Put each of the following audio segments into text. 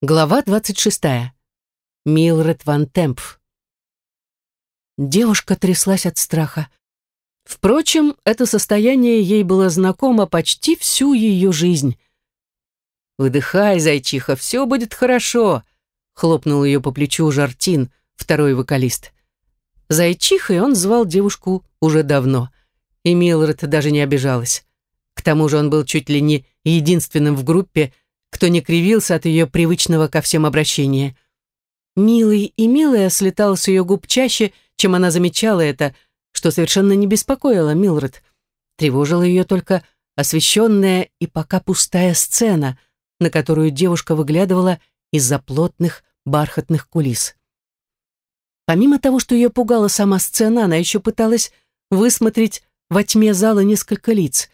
Глава 26. Милред Ван Темп. Девушка тряслась от страха. Впрочем, это состояние ей было знакомо почти всю ее жизнь. «Выдыхай, зайчиха, все будет хорошо», — хлопнул ее по плечу Жартин, второй вокалист. Зайчихой он звал девушку уже давно, и Милред даже не обижалась. К тому же он был чуть ли не единственным в группе, кто не кривился от ее привычного ко всем обращения. Милый и милая слетал с ее губ чаще, чем она замечала это, что совершенно не беспокоило Милред. Тревожила ее только освещенная и пока пустая сцена, на которую девушка выглядывала из-за плотных бархатных кулис. Помимо того, что ее пугала сама сцена, она еще пыталась высмотреть во тьме зала несколько лиц.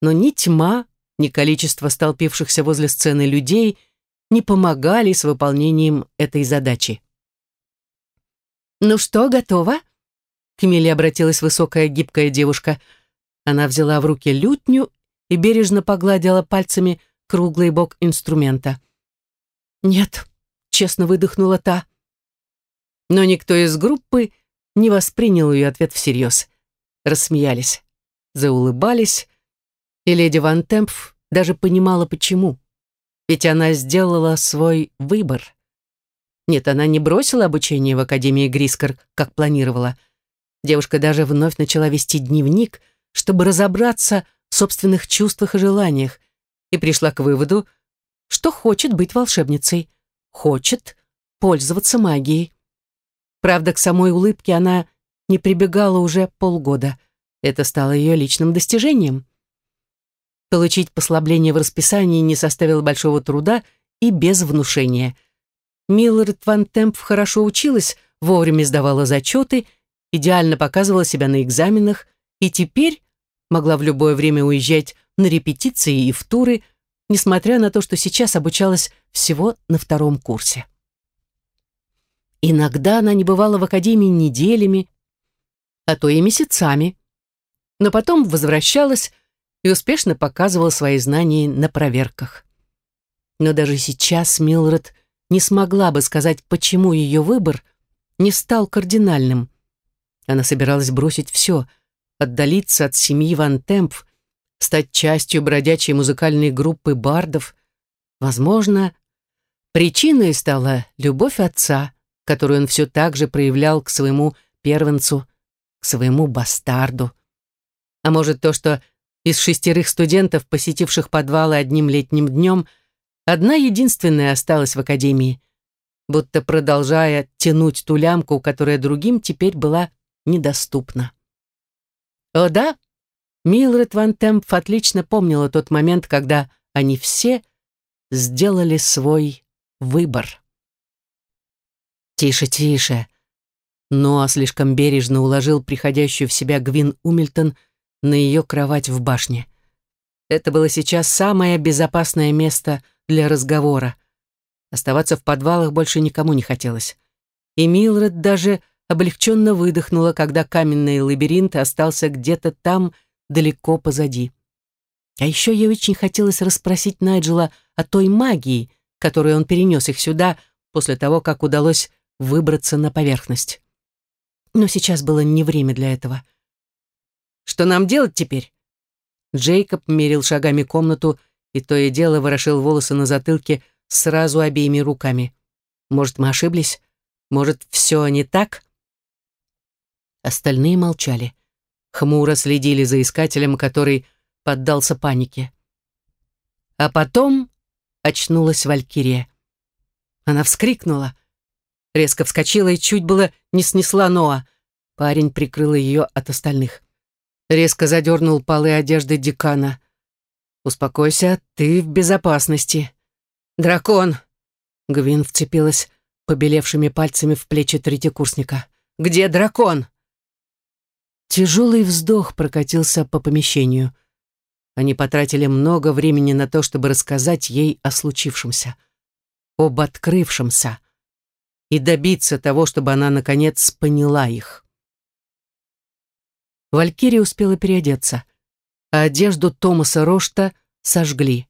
Но ни тьма, ни количество столпившихся возле сцены людей не помогали с выполнением этой задачи. «Ну что, готово?» К Миле обратилась высокая гибкая девушка. Она взяла в руки лютню и бережно погладила пальцами круглый бок инструмента. «Нет», — честно выдохнула та. Но никто из группы не воспринял ее ответ всерьез. Рассмеялись, заулыбались, и леди Ван Темпф даже понимала, почему. Ведь она сделала свой выбор. Нет, она не бросила обучение в Академии Грискор, как планировала. Девушка даже вновь начала вести дневник, чтобы разобраться в собственных чувствах и желаниях, и пришла к выводу, что хочет быть волшебницей, хочет пользоваться магией. Правда, к самой улыбке она не прибегала уже полгода. Это стало ее личным достижением. Получить послабление в расписании не составило большого труда и без внушения. Миллард Ван Темп хорошо училась, вовремя сдавала зачеты, идеально показывала себя на экзаменах и теперь могла в любое время уезжать на репетиции и в туры, несмотря на то, что сейчас обучалась всего на втором курсе. Иногда она не бывала в академии неделями, а то и месяцами, но потом возвращалась, и успешно показывал свои знания на проверках. Но даже сейчас Милред не смогла бы сказать, почему ее выбор не стал кардинальным. Она собиралась бросить все, отдалиться от семьи Ван Темп, стать частью бродячей музыкальной группы бардов. Возможно, причиной стала любовь отца, которую он все так же проявлял к своему первенцу, к своему бастарду. А может, то, что из шестерых студентов, посетивших подвалы одним летним днем, одна единственная осталась в академии, будто продолжая тянуть ту лямку, которая другим теперь была недоступна. О да, Милред Ван Темп отлично помнила тот момент, когда они все сделали свой выбор. «Тише, тише!» Ноа слишком бережно уложил приходящую в себя Гвин Умильтон на ее кровать в башне. Это было сейчас самое безопасное место для разговора. Оставаться в подвалах больше никому не хотелось. И Милред даже облегченно выдохнула, когда каменный лабиринт остался где-то там, далеко позади. А еще ей очень хотелось расспросить Найджела о той магии, которой он перенес их сюда после того, как удалось выбраться на поверхность. Но сейчас было не время для этого. Что нам делать теперь?» Джейкоб мерил шагами комнату и то и дело ворошил волосы на затылке сразу обеими руками. «Может, мы ошиблись? Может, все не так?» Остальные молчали. Хмуро следили за искателем, который поддался панике. А потом очнулась Валькирия. Она вскрикнула, резко вскочила и чуть было не снесла Ноа. Парень прикрыл ее от остальных резко задернул полы одежды декана. «Успокойся, ты в безопасности». «Дракон!» Гвин вцепилась побелевшими пальцами в плечи третьекурсника. «Где дракон?» Тяжелый вздох прокатился по помещению. Они потратили много времени на то, чтобы рассказать ей о случившемся, об открывшемся, и добиться того, чтобы она, наконец, поняла их. Валькирия успела переодеться, а одежду Томаса Рошта сожгли.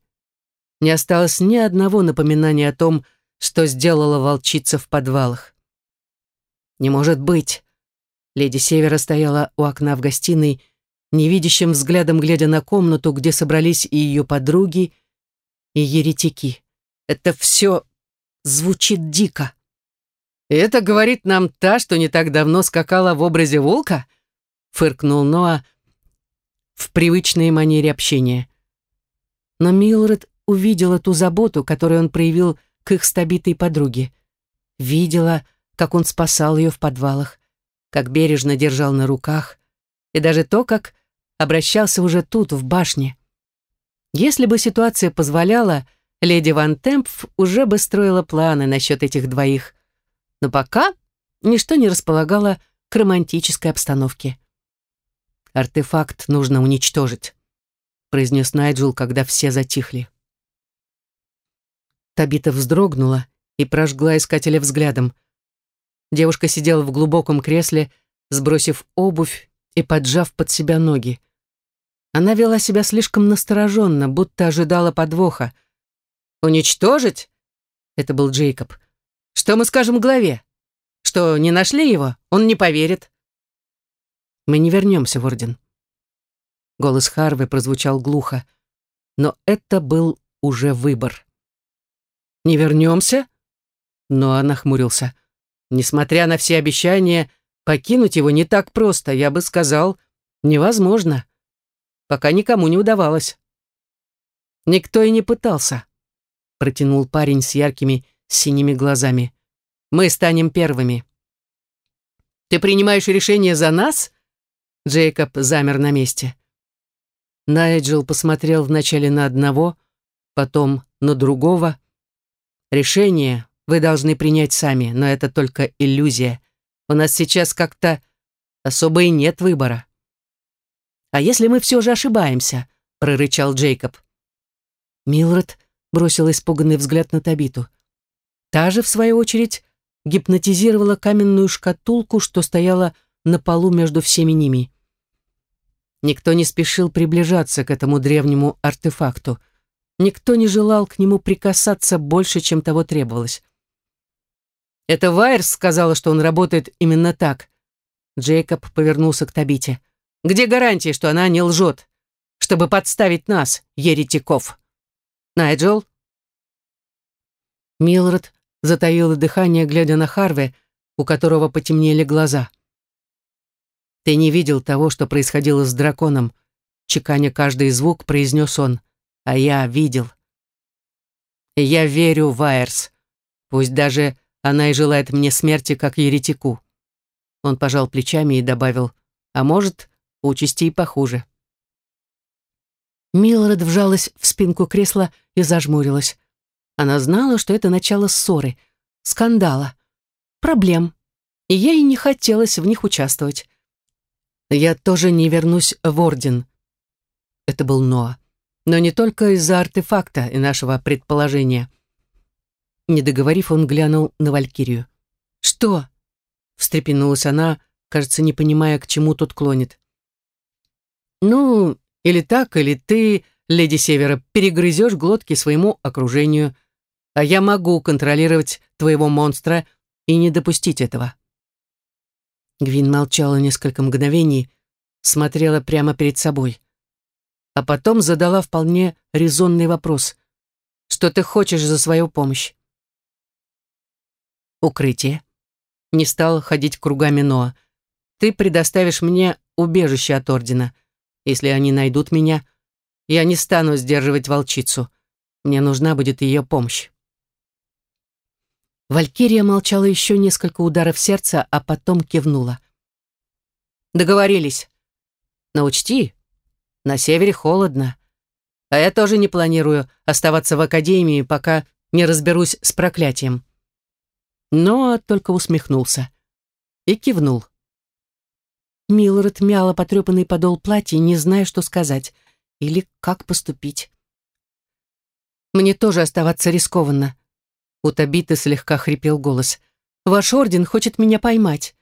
Не осталось ни одного напоминания о том, что сделала волчица в подвалах. «Не может быть!» Леди Севера стояла у окна в гостиной, невидящим взглядом глядя на комнату, где собрались и ее подруги, и еретики. «Это все звучит дико!» «И это говорит нам та, что не так давно скакала в образе волка?» Фыркнул Ноа в привычной манере общения. Но Милред увидела ту заботу, которую он проявил к их стобитой подруге. Видела, как он спасал ее в подвалах, как бережно держал на руках, и даже то, как обращался уже тут, в башне. Если бы ситуация позволяла, леди Ван Темпф уже бы строила планы насчет этих двоих. Но пока ничто не располагало к романтической обстановке. «Артефакт нужно уничтожить», — произнес Найджел, когда все затихли. Табита вздрогнула и прожгла искателя взглядом. Девушка сидела в глубоком кресле, сбросив обувь и поджав под себя ноги. Она вела себя слишком настороженно, будто ожидала подвоха. «Уничтожить?» — это был Джейкоб. «Что мы скажем главе? Что, не нашли его? Он не поверит». «Мы не вернемся в Орден». Голос Харвы прозвучал глухо, но это был уже выбор. «Не вернемся?» Но она хмурился. Несмотря на все обещания, покинуть его не так просто, я бы сказал, невозможно. Пока никому не удавалось. Никто и не пытался, протянул парень с яркими синими глазами. Мы станем первыми. Ты принимаешь решение за нас? Джейкоб замер на месте. Найджел посмотрел вначале на одного, потом на другого. Решение вы должны принять сами, но это только иллюзия. У нас сейчас как-то особо и нет выбора. А если мы все же ошибаемся? прорычал Джейкоб. Милред бросила испуганный взгляд на Табиту. Та же, в свою очередь, гипнотизировала каменную шкатулку, что стояла на полу между всеми ними. Никто не спешил приближаться к этому древнему артефакту. Никто не желал к нему прикасаться больше, чем того требовалось. Это Вайерс сказала, что он работает именно так. Джейкоб повернулся к Табите. Где гарантии, что она не лжет, чтобы подставить нас, еретиков? Найджел? Милред затаила дыхание, глядя на Харве, у которого потемнели глаза. «Ты не видел того, что происходило с драконом», чеканя каждый звук, произнес он. «А я видел». «Я верю Вайерс, пусть даже она и желает мне смерти, как еретику. Он пожал плечами и добавил, а может, участи и похуже. Милред вжалась в спинку кресла и зажмурилась. Она знала, что это начало ссоры, скандала, проблем, и ей не хотелось в них участвовать. «Я тоже не вернусь в Орден», — это был Ноа, но не только из-за артефакта и нашего предположения — не договорив, он глянул на Валькирию. «Что?» — встрепенулась она, кажется, не понимая, к чему тут клонит. «Ну, или так, или ты, леди Севера, перегрызешь глотки своему окружению, а я могу контролировать твоего монстра и не допустить этого». Гвин молчала несколько мгновений, смотрела прямо перед собой. А потом задала вполне резонный вопрос. «Что ты хочешь за свою помощь?» укрытие. Не стал ходить кругами Ноа. Ты предоставишь мне убежище от Ордена. Если они найдут меня, я не стану сдерживать волчицу. Мне нужна будет ее помощь. Валькирия молчала еще несколько ударов сердца, а потом кивнула. Договорились. Но учти, на севере холодно. А я тоже не планирую оставаться в академии, пока не разберусь с проклятием но только усмехнулся и кивнул. Милред мяла потрепанный подол платья, не зная, что сказать или как поступить. «Мне тоже оставаться рискованно», — у Табиты слегка хрипел голос. «Ваш орден хочет меня поймать.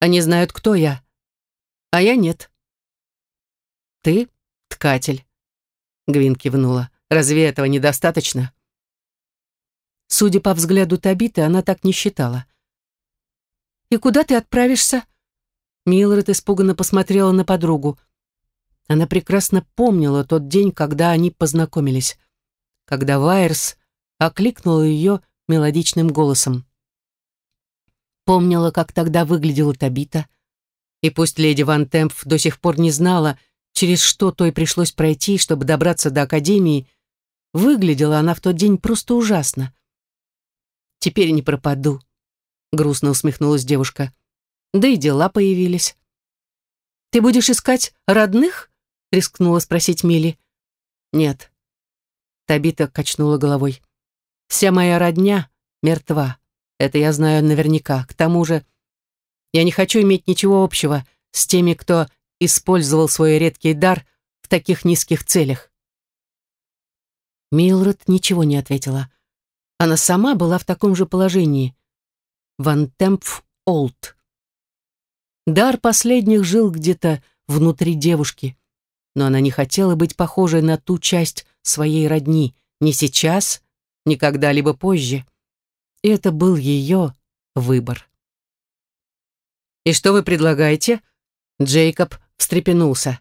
Они знают, кто я, а я нет». «Ты — ткатель», — Гвин кивнула. Разве этого недостаточно? Судя по взгляду Табиты, она так не считала. «И куда ты отправишься?» Милред испуганно посмотрела на подругу. Она прекрасно помнила тот день, когда они познакомились, когда Вайерс окликнула ее мелодичным голосом. Помнила, как тогда выглядела Табита, и пусть леди Ван Темп до сих пор не знала, через что той пришлось пройти, чтобы добраться до Академии, выглядела она в тот день просто ужасно. «Теперь не пропаду», — грустно усмехнулась девушка. «Да и дела появились». «Ты будешь искать родных?» — рискнула спросить Милли. «Нет». Табита качнула головой. «Вся моя родня мертва. Это я знаю наверняка. К тому же я не хочу иметь ничего общего с теми, кто использовал свой редкий дар в таких низких целях. Милред ничего не ответила. Она сама была в таком же положении. Ван Темпф Олд. Дар последних жил где-то внутри девушки, но она не хотела быть похожей на ту часть своей родни ни сейчас, ни когда-либо позже. И это был ее выбор. «И что вы предлагаете?» Джейкоб встрепенулся.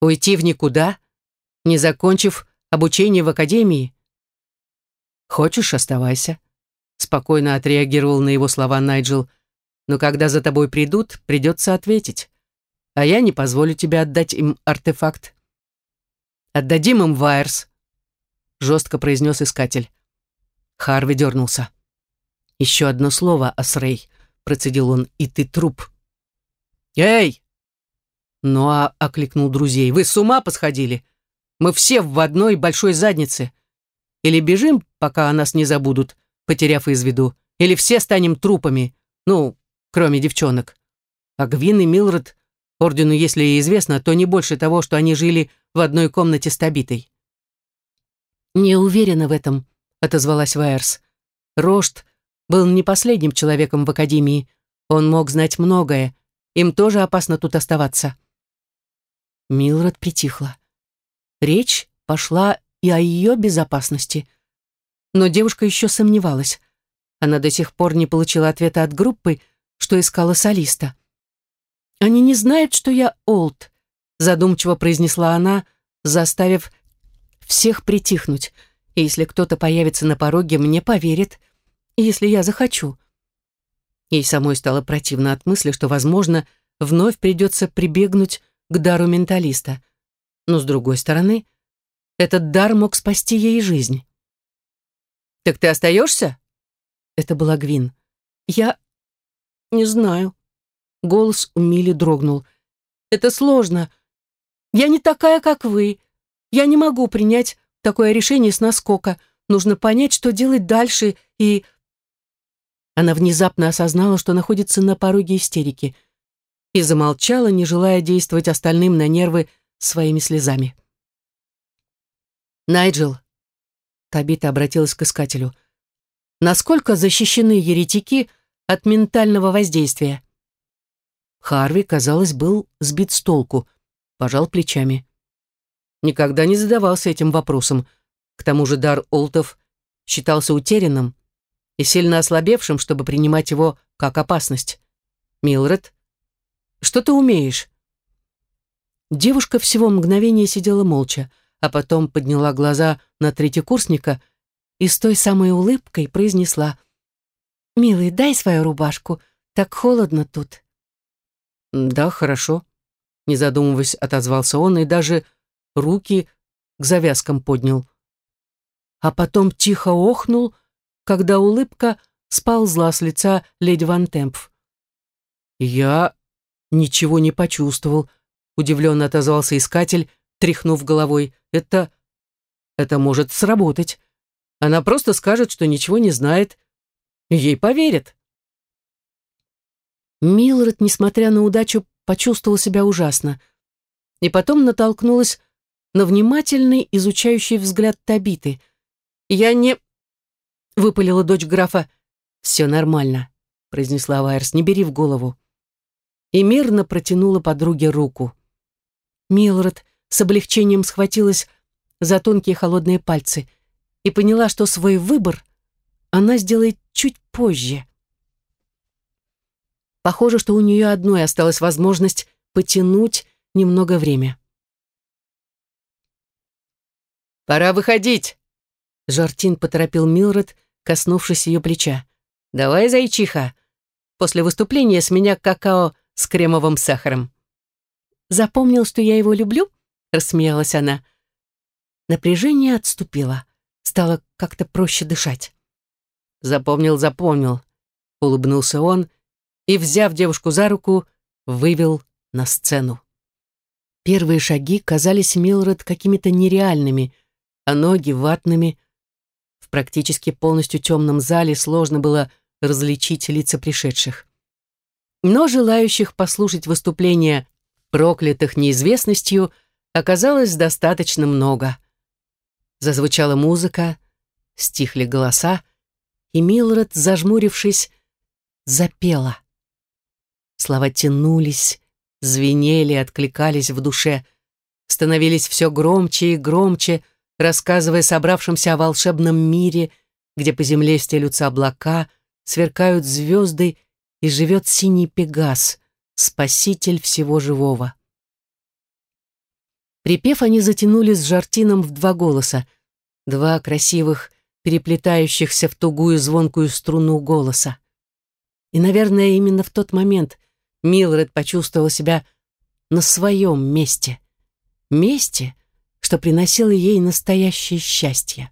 «Уйти в никуда, не закончив обучение в академии?» «Хочешь, оставайся», — спокойно отреагировал на его слова Найджел. «Но когда за тобой придут, придется ответить. А я не позволю тебе отдать им артефакт». «Отдадим им Вайерс», — жестко произнес искатель. Харви дернулся. «Еще одно слово, Асрей», — процедил он, — «и ты труп». «Эй!» Ноа окликнул друзей. «Вы с ума посходили? Мы все в одной большой заднице. Или бежим, пока о нас не забудут, потеряв из виду, или все станем трупами, ну, кроме девчонок. А Гвин и Милред, ордену, если и известно, то не больше того, что они жили в одной комнате с Табитой». «Не уверена в этом», — отозвалась Вайерс. «Рошт был не последним человеком в Академии. Он мог знать многое, им тоже опасно тут оставаться. Милред притихла. Речь пошла и о ее безопасности. Но девушка еще сомневалась. Она до сих пор не получила ответа от группы, что искала солиста. «Они не знают, что я Олд», задумчиво произнесла она, заставив всех притихнуть. И если кто-то появится на пороге, мне поверит, если я захочу. Ей самой стало противно от мысли, что, возможно, вновь придется прибегнуть к дару менталиста. Но, с другой стороны, этот дар мог спасти ей жизнь. «Так ты остаешься?» Это была Гвин. «Я... не знаю». Голос у Мили дрогнул. «Это сложно. Я не такая, как вы. Я не могу принять такое решение с наскока. Нужно понять, что делать дальше, и она внезапно осознала, что находится на пороге истерики, и замолчала, не желая действовать остальным на нервы своими слезами. «Найджел», — Табита обратилась к искателю, «насколько защищены еретики от ментального воздействия?» Харви, казалось, был сбит с толку, пожал плечами. Никогда не задавался этим вопросом. К тому же дар Олтов считался утерянным, и сильно ослабевшим, чтобы принимать его как опасность. Милред, что ты умеешь?» Девушка всего мгновение сидела молча, а потом подняла глаза на третьекурсника и с той самой улыбкой произнесла «Милый, дай свою рубашку, так холодно тут». «Да, хорошо», — не задумываясь, отозвался он и даже руки к завязкам поднял. А потом тихо охнул, когда улыбка сползла с лица леди Ван Темпф. «Я ничего не почувствовал», — удивленно отозвался искатель, тряхнув головой. «Это... это может сработать. Она просто скажет, что ничего не знает. Ей поверят». Милред, несмотря на удачу, почувствовал себя ужасно. И потом натолкнулась на внимательный, изучающий взгляд Табиты. «Я не...» выпалила дочь графа. «Все нормально», — произнесла Вайерс, — «не бери в голову». И мирно протянула подруге руку. Милред с облегчением схватилась за тонкие холодные пальцы и поняла, что свой выбор она сделает чуть позже. Похоже, что у нее одной осталась возможность потянуть немного время. «Пора выходить!» Жартин поторопил Милред, коснувшись ее плеча. «Давай, зайчиха, после выступления с меня какао с кремовым сахаром». «Запомнил, что я его люблю?» — рассмеялась она. Напряжение отступило. Стало как-то проще дышать. «Запомнил, запомнил», — улыбнулся он и, взяв девушку за руку, вывел на сцену. Первые шаги казались Милред какими-то нереальными, а ноги ватными. В практически полностью темном зале сложно было различить лица пришедших. Но желающих послушать выступления проклятых неизвестностью оказалось достаточно много. Зазвучала музыка, стихли голоса, и Милред, зажмурившись, запела. Слова тянулись, звенели, откликались в душе, становились все громче и громче, рассказывая собравшимся о волшебном мире, где по земле стелются облака, сверкают звезды и живет синий пегас, спаситель всего живого. Припев они затянули с жартином в два голоса, два красивых, переплетающихся в тугую звонкую струну голоса. И, наверное, именно в тот момент Милред почувствовала себя на своем месте. Месте, что приносило ей настоящее счастье.